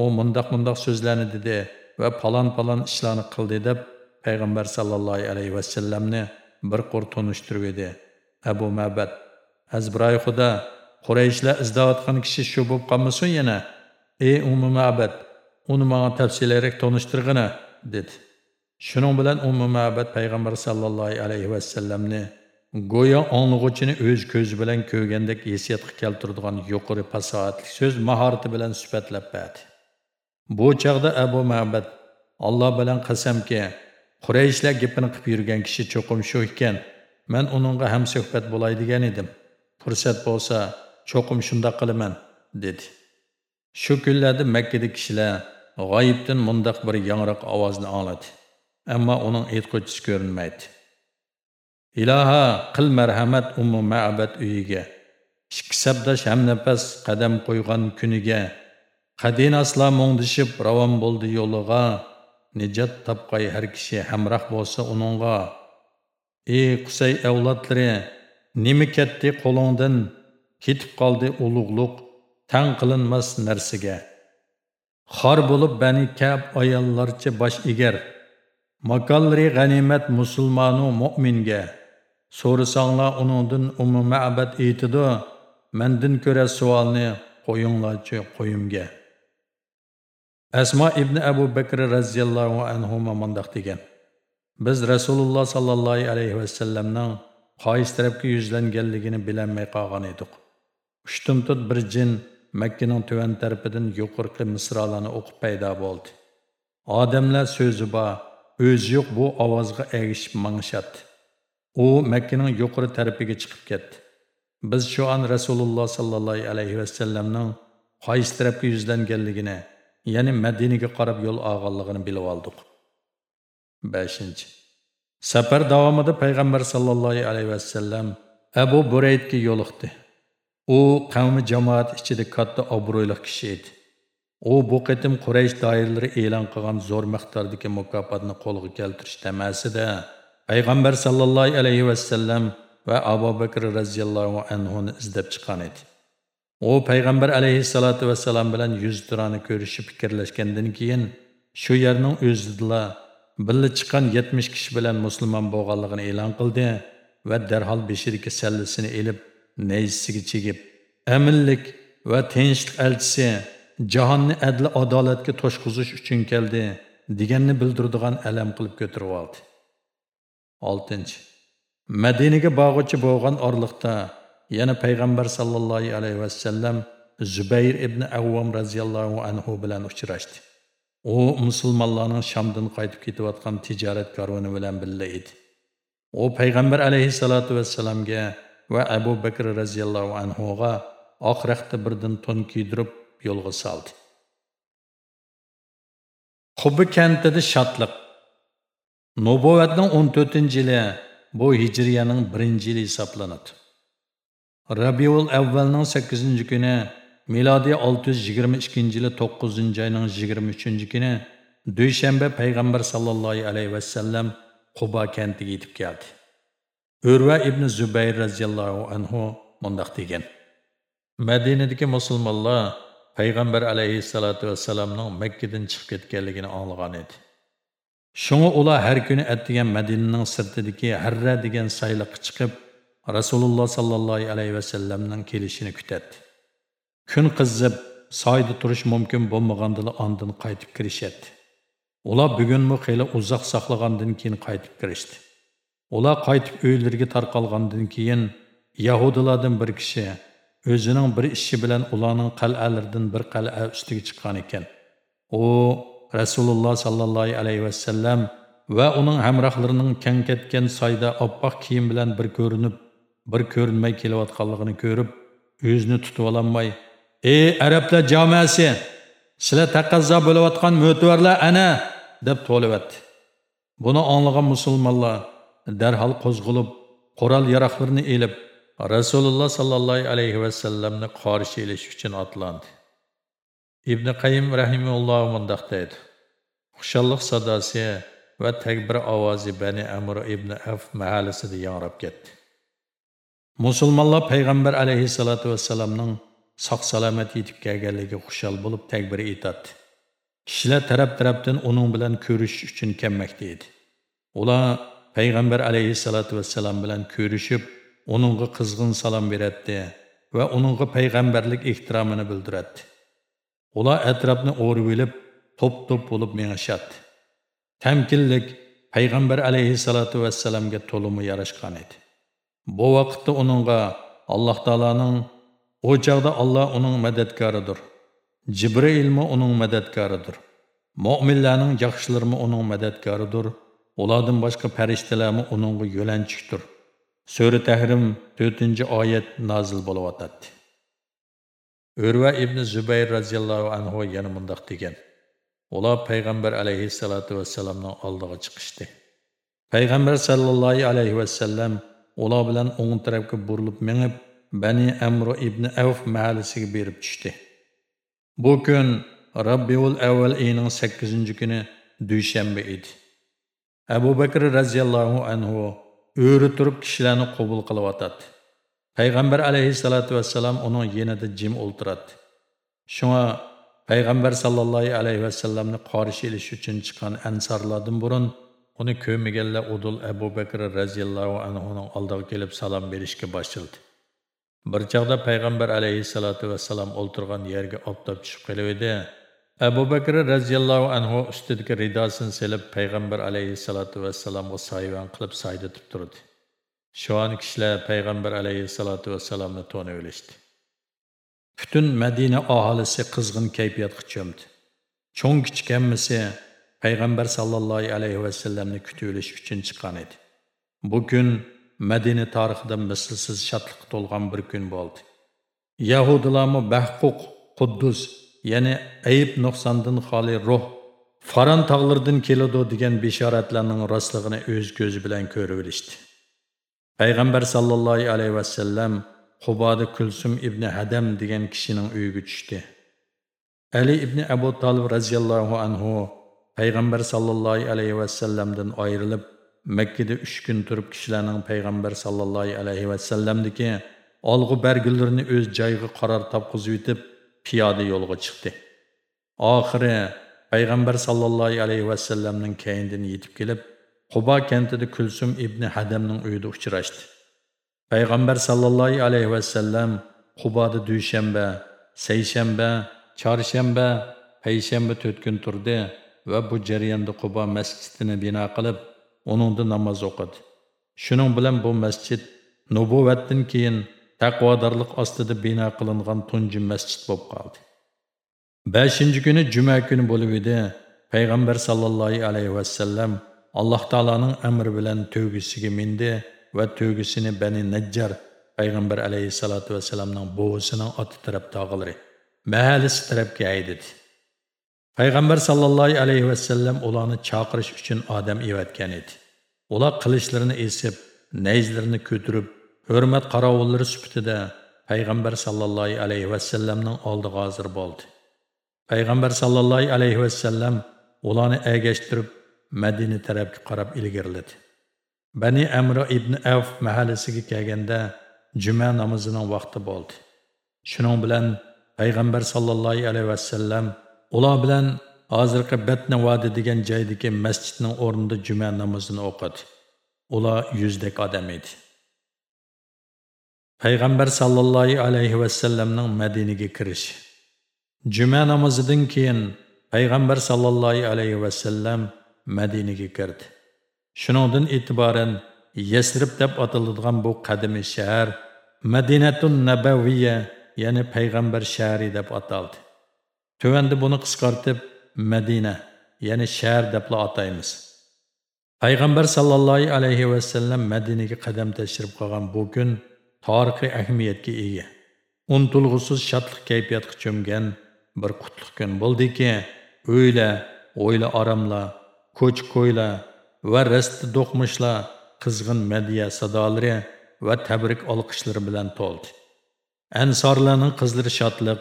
U mundoq mundoq so'zlarni dedi va palon palon ishlarni qildi deb payg'ambar sallallohu alayhi vasallamni bir qur tunishtirib edi. Abu mabad azbiroy xudo qurayishlar izlayotgan kishi shu bo'lib qolmasin yana. Ey umi mabad uni manga tafsiliyroq tunishtirg'ina dedi. Shuning bilan Ummu Ma'bad payg'ambar sallallohu alayhi vasallamni go'yo anglag'uvchini o'z ko'zi bilan ko'rgandek esiyatga keltiradigan yuqori fasohatli so'z mahorati bilan sifatlab berdi. Bu chaqda Abu Ma'bad Alloh bilan qasamki, qurayishlar gapini qilib yurgan kishi cho'qim shu ekan man uningga ham suhbat bo'lay degan edim. Fursat bo'lsa cho'qim shundoq qilaman dedi. Shu kunlarda makkada kishilar g'oyibdan mundoq bir yangroq ovozni angladi. Ammo uning aytquchisi ko'rinmaydi. Iloha qil marhamat umu ma'bad uyiga. Ikki sabdash hamnafas qadam qo'ygan kuniga. Qadin asla mo'ngdishib ravon bo'ldi yo'liga. Nijot topqay har kishi hamroh bo'lsa uningga. Ey qusay avlodlari nima ketdi qo'lingdan ketib qoldi ulug'luq tan qilinmas narsaga. Xor bo'lib bani kab ayollarcha bosh egar. Makonlari g'animat musulmonu mo'minga so'rasanglar uningdan umumabad aytidi mandin ko'ra savolni qo'yinglarchi qo'yimga. Asmo ibn abu bakr roziyallohu anhu mundoq degan. Biz rasululloh sollallohu alayhi vasallamning qaysi tarafga yuzlanganligini bilolmay qolgan edik. Ushtumtut bir jin makkaning tuvan tarafidan yuqorqi misrolarni o'qib paydo bo'ldi. Odamlar so'zi bor o'zi yo'q bu ovozga ergishib mangishadi u makkaning yuqori tarafiga chiqib ketdi. Biz shu an rasululloh sollallohu alayhi vasallamning qaysi tarafga yuzlanganligini ya'ni madinaga qarab yo'l olganligini bilib oldik. Beshinchi. Safar davomida payg'ambar sollallohu alayhi vasallam abu buraydga yo'liqdi u qavmi jamoat ichida katta obro'li kishi edi. U bu qitim quraysh doiralari e'lon qilgan zo'r miqdordagi mukofotni qo'lga keltirish tamasida payg'ambar sollallohu alayhi vasallam va abu bakr roziyallohu anhuni izlab chiqqan edi. U payg'ambar alayhissalotu vassalam bilan yuz turani ko'rishib fikrlashgandan keyin shu yerning o'zidala birga chiqqan yetmish kishi bilan musulmon bo'lganligini e'lon qildi va darhol beshidagi sallisini ilib nayzisiga chegib aminlik va tinchlik elchisi jahonni adli adolatga to'shqizish uchun keldi deganni bildiradigan alam qilib ko'tarib oldi. Oltinchi. Madinaga bog'uchi bo'lgan orliqda yana payg'ambar sallallohu alayhi vasallam zubayr ibn avvom roziyallohu anhu bilan uchrashdi. U musulmonlarning shamdan qaytib ketayotgan tijorat karvoni bilan birga edi. U payg'ambar alayhissalotu vassalamga va abu bakr roziyallohu anhuga oq raqda birdan to'n kiydirib yo'lga soldi. Qubi kentida shodliq nubuvatning 14 yili bu hijriyaning birinchi yili hisoblanadi rabiul avvalning 8 kuni milodiy 622 yili 9 oyning 23 kuni dushanba payg'ambar sallallohu alayhi vasallam quba kentiga yetib keldi Urva ibn Zubayr radhiyallohu anhu mundaq degan. Madinadagi musulmonlar payg'ambar alayhissalatu vassalamning Makkadan chiqib ketganligini anglagan edi. Шуңа ула һәр көне әттегән Мәдинәнең сыртыдагы Хәррә дигән сайлыкка чыгып, Расулулла саллаллаһу алейхи ва сәлләмнең килешен күтәт. Күн кызып, сайда турыш мөмкин булмагандыла андан кайтып киришет. Ула бүгенме хәле узак саклагандан кин кайтып киришти. Ула кайтып өйләргә таркалгандан кин Яһудилардан бер кеше өзінің бір іші білән ұланың қаләлерден бір қалә үстіге шыққан екен. О, Rasululloh sallallohu alayhi vasallam va uning hamrohlarining kang ketgan soyda oppoq kiyim bilan bir ko'rinib, bir ko'rinmay kelayotganligini ko'rib, o'zini tutib ololmay, "Ey arablar jamoasi, sizlar taqazzo bo'layotgan mo'tvarlar ana!" deb to'livatdi. Buni anglagan musulmonlar darhol qo'zg'ilib qurol yaroqlarini elib rasululloh sollallohu alayhi vasallamni qarshi elish uchun otlandi ibn qayim rahimulloh mundoq deydi. Xushalliq sadosi va takbir ovozi bani amr ibn af mahallasida yangrab ketdi. Musulmonlar payg'ambar alayhissalotu vassalamning sog' salomat yetib kelganligiga xushal bo'lib takbir etadi kishilar taraf tarafdan uning bilan ko'rishish uchun kelmoqda edi ular payg'ambar alayhissalotu vassalam bilan ko'rishib uningga qizg'in salom beradi va uningga payg'ambarlik ehtiromini bildiradi ular atrofni o'rib to'p to'p bo'lib mengishadi tamkinlik payg'ambar alayhissalotu vassalamga to'limi yarashgan edi. Bu vaqtda uningga alloh taoloning u chog'da alloh uning madadkoridir jibrilmi uning madadkoridir mo'minlarning yaxshilarmi uning madadkoridir ulardan boshqa farishtalarmi uningga yo'lanchikdir sura tahrim 4 oyat ибн Зубайр разияллаху ibn яны radiyallahu anhu yana mundaq degan. Ular payg'ambar alayhissalatu vassalamning oldiga chiqishdi. Payg'ambar sallallohu alayhi vasallam ular bilan o'ng tarafga burilib mengib, Bani Amr ibn Avf mahallasiga berib tushdi. Bu kun Rabbiul Avval oyining 8-kuni dushanba edi. Abu Bakr анху anhu o'ri turib kishilarni qabul qilyotadi. Payg'ambar alayhissalotu vassalam uning yenida jim o'ltiradi. Shunga payg'ambar sallallohu alayhi vasallamni qarshi ilish uchun chiqqan ansorlardan burun uni ko'rmaganlar Udul Abu Bakr radhiyallohu anhuning oldiga kelib salom berishga boshladi. Bir chog'da payg'ambar alayhissalotu vassalam o'ltirgan yerga oftob tushib qolib Abu Bakr radhiyallohu anhu ustidagi ridosini selib payg'ambar alayhissalotu vassalamga soyvan qilib saydatib turdi. Şu an kishilar payg'ambar alayhissalatu vassalamni to'nib olishdi. Butun Madina aholisi qizg'in kayfiyatga cho'mdi. Cho'ng kichik hammasi payg'ambar sallallohu alayhi vasallamni kutib olish uchun chiqqan edi. Bu kun Madina tarixida mislsiz shodlikqa to'lgan bir kun bo'ldi. Yahudilarmi bahquq, Quddus, ya'ni ayib nuqsondan xoli ruh Faran tog'laridan keladi degan bishoratlarning rostligini o'z ko'zi bilan ko'rib olishdi. Payg'ambar sallallohu alayhi vasallam Quboda Kulsum ibn Hadam degan kishining uyiga tushdi. Ali ibn Abu Talib radhiyallohu anhu payg'ambar sallallohu alayhi vasallamdan ayrilib Makkada 3 kun turib kishilarning payg'ambar sallallohu alayhi vasallamniki olg'u bargullarni o'z joyiga qaror topqizib yetib piyoda yo'lga chiqdi. Oxiri payg'ambar sallallohu alayhi vasallamning keyindan yetib kelib Quba kentida Kulsum ibn Hadamning uyida uchrashdi. Payg'ambar sallallohu alayhi va sallam Quboda dushanba, sayshanba, chorshanba, payshanba to'rt kun turdi va bu jarayonda Quba masjidini bino qilib, uningda namoz o'qidi. Shuning bilan bu masjid nubuvatdan keyin taqvodorlik ostida bino qilingan tunji masjid bo'lib qoldi. 5 kuni juma kuni bo'lib edi. Payg'ambar sallallohu alayhi va sallam alloh taoloning amri bilan to'gisiga mindi va to'gisini bani najjar payg'ambar alayhissalotu vassalamning buvisining oti taraf tog'ilari mahallisi tarafga haydadi payg'ambar sallallohu alayhi vasallam ularni chaqirish uchun odam evatgan edi ular qilichlarini esib nayzlarini ko'tirib hurmat qorovullari sifatida payg'ambar sallallohu alayhi vasallamning oldiga hozir bo'ldi payg'ambar sallallohu alayhi vasallam ularni agashtirib Madina tarafga qarab ilgariladi. Bani Amro ibn Avf mahallasiga kelganda juma namozining vaqti bo'ldi. Shuning bilan payg'ambar sollallohu alayhi vasallam ular bilan hozirgi Batna vodi degan joydagi masjidning o'rnida juma namozini o'qidi. Ular yuzdek odam edi. Payg'ambar sollallohu alayhi vasallamning Madinaga kirishi. Juma namozidan keyin payg'ambar sollallohu alayhi vasallam Мәдинеге kirdi. Shuningdan e'tiboran Yasrib deb ataladigan bu qadimiy shahar Madinatun Nabawiyya, ya'ni payg'ambar shahri deb ataldi. Төвенді buni qisqartib Madina, ya'ni shahar deb атаймыз. Payg'ambar sallallohu alayhi va sallam Madinaga qadam tashrif qilgan bu kun tarixiy ahamiyatga ega. Untulg'usiz shodlik kayfiyatga cho'mgan bir qutlug' kun bo'ldiki, o'yla, o'yla oromlar ko'ch ko'ylar va rasti do'qmishlar qizg'in madya sadolari va tabrik olqishlari bilan to'ldi. Ansorlarning qizlari shodliq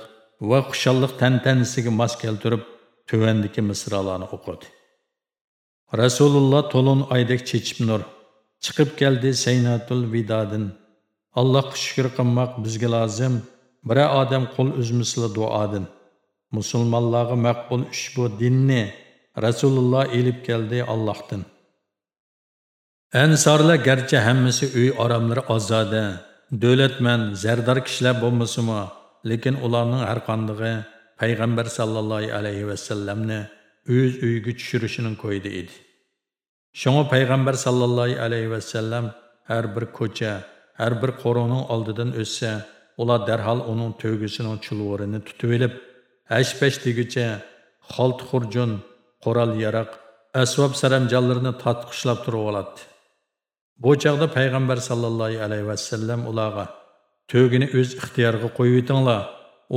va xushalliq tantanisiga mos keltirib tuvandiki misralarni o'qidi. Rasululloh to'lin oydek chechib nur chiqib keldi saynatul vidodin. Allohga shukur qilmoq bizga lozim bira odam qo'l uzmisla duodin musulmonlarga maqbul ushbu dinni Rasulullah elib keldi Allohdan. Ansorlar garchi hammasi uy oromlari ozoda, davlatman, zardor kishilar bo'lmasimi, lekin ularning har qandig'i payg'ambar sallallohu alayhi vasallamni o'z uyiga tushirishining qo'ydi edi. Shunga payg'ambar sallallohu alayhi vasallam har bir ko'cha, har bir qo'roning oldidan o'tsa, ular darhol uning to'gisining chulvorini tutib olib, ash-pash deguncha xolt xurjun qo'ral yaraq asvob saramjonlarini tatqishlab turib oladi bu chog'da payg'ambar sallallohu alayhi vasallam ularga to'gini o'z ixtiyoriga qo'yib yetinglar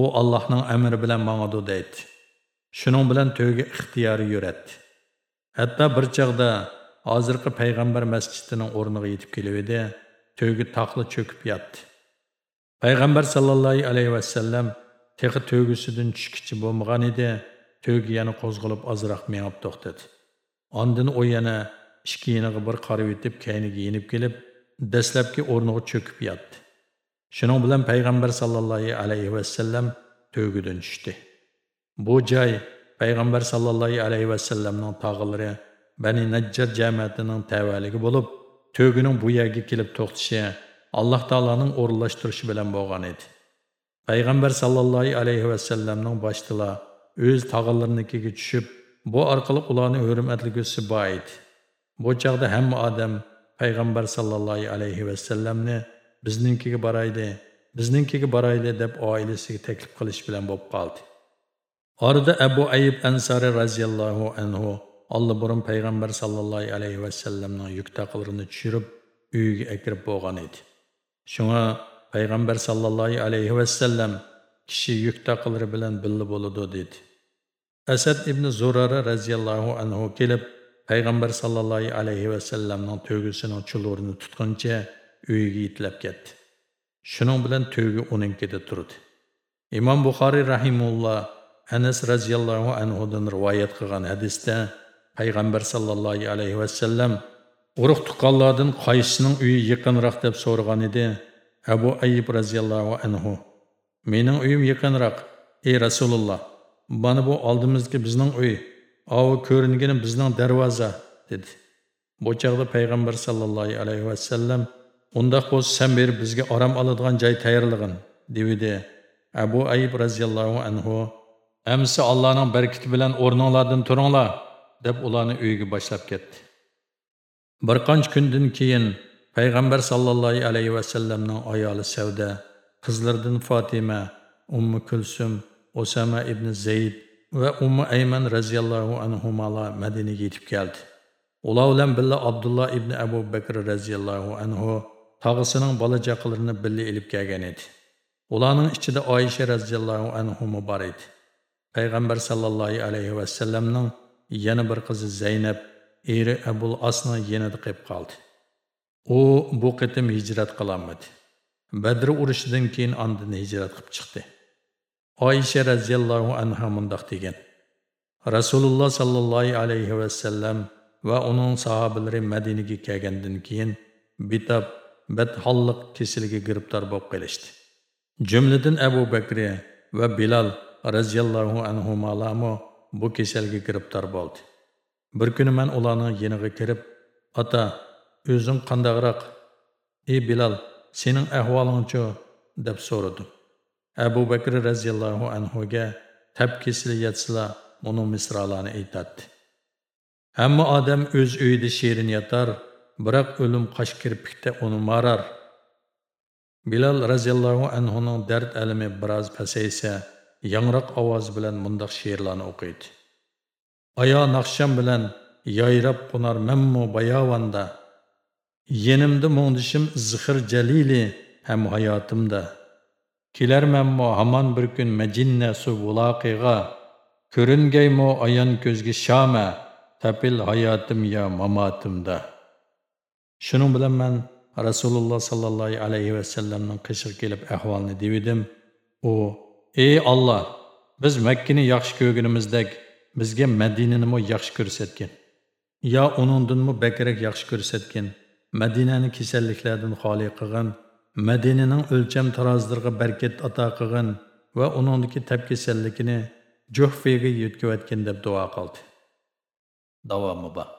u allohning amri bilan mangadu deydi. Shuning bilan to'ga ixtiyori yuradi hatto bir chog'da hozirgi payg'ambar masjidining o'rniga yetib kelib edi to'gi taqli cho'kib yotdi. Payg'ambar sallallohu alayhi vasallam tehi to'gisidan tushkichi bo'lmagan edi. To'gi yana qo'zg'alib ozroq mengib to'xtadi ondin u yana ikki yeniga bir qarab yetib kayniga yenib kelib, dastlabki o'rniga cho'kib yotdi. Shuning bilan payg'ambar sallallohu alayhi vasallam to'gidan tushdi. Bu joy payg'ambar sallallohu alayhi vasallamning tog'ilari Bani Najjar jamiyatining tavaligi bo'lib, to'gining bu yerga kelib to'xtashi Alloh taoloning o'rinlashtirishi bilan bo'lgan edi. Payg'ambar sallallohu alayhi vasallamning boshdilar o'z tog'illarinikiga tushib Bu orqali ularni hurmatligisi bor edi. Bu chaqda hamma odam payg'ambar sallallohu alayhi vasallamni bizninkiga borayli, bizninkiga borayli deb oilasiga taklif qilish bilan bo'lib qoldi. Orada Abu Ayyub Ansari raziyallohu anhu Allah burun payg'ambar sallallohu alayhi vasallamning yuk taqlarini tushirib uyiga akirib bo'lgan edi. Shunga payg'ambar sallallohu alayhi vasallam kishi yuk taqlari bilan billa bo'ladi dedi. Asad ibn zurara roziyallohu anhu kelib payg'ambar sallallohu alayhi vasallamning to'gisining chulurini tutquncha uyiga yetlab ketdi. Shuning bilan to'gi uninkida turdi. Imom buxoriy rahimulloh anas roziyallohu anhudan rivoyat qilgan hadisda payg'ambar sallallohu alayhi vasallam urug' tuqqanlardan qaysisining uyi yaqinroq? deb so'ragan edi abu ayib roziyallohu anhu. Mening uyim yaqinroq ey rasululloh Bana bu oldimizdagi bizning uy, avi ko'ringani bizning darvoza dedi. Bu chaqda payg'ambar sallallohu alayhi vasallam undaq bo'lsa sen berib bizga orom oladigan joy tayyorlig'in devidi. Abu Ayyub raziyallohu anhu Әмсі Алланың бәркеті білән орныңладың тұрыңлар, деп ularni uyiga boshlab ketdi. Bir qancha kundan keyin payg'ambar sallallohu alayhi vasallamning ayoli Savda, qizlaridan Fatima, Ummu Kulsum Osama ibn Zayd va Ummu Ayman radhiyallohu anhumalar Madinaga yetib keldi. Ular bilan birga Abdullah ibn Abu Bakr radhiyallohu anhu tog'isining bola chaqalarini birga ilib kelgan edi. Ularning ichida Oyisha radhiyallohu anhu bor edi. Payg'ambar sallallohu alayhi va sallamning yana bir qizi Zaynab eri Abul Asni yanada qolib qoldi. U bu qitim hijrat qilolmadi. Badr urushidan keyin ondan hijrat qilib chiqdi. Oysha roziyallohu anhu mundoq degan. Rasululloh sollallohu alayhi vasallam va uning sahobalari madinaga kelgandan keyin bitob badholliq kesiliga giribtor bo'lib qolishdi. Jumladan abu bakri va bilol roziyallohu anhu malamu bu kasalga giribtor bo'ldi. Bir kuni man ularni yeniga kirib ota o'zing qandaqroq ey bilol sening ahvolingchi? deb so'radim. Abu Bakr roziyallohu anhuga tab kesili yatsila uni misralarini aytadi. Hamma odam o'z uyida sherin yotar, biroq o'lim qosh kirpikda uni marar. Bilal roziyallohu anhuning dard alimi biroz pasaysa, yangroq ovoz bilan mundoq she'rlarni o'qiydi. ayo naqsham bilan yayrab qo'nar mammu bayovanda. Yenimda mo'ndishim zixir jalili ham hayotimda. Kelərmənmo haman bir gün mecinne su vulaqiğa, Körüngəymo ayan közgi şame, Tepil hayatım ya mamatımda. Şunun bilan men Resulullah sallallahu alayhi ve sellem'nin qışıq kelib ehvalini dividim. O, ey Allah, biz Məkkini bizge Medine'ni bizga Madinani yaxshi Ya yo mu bekerek yaxshi ko'rsatgin. Madinani kiselliklerden xoli qilgin. Мәдиненің өлчәм таразларга бәркет ата қылган ва уныңдагы тәпкеселликini Juhfega yetkazayotgan deb duo qildi. Davomi bor.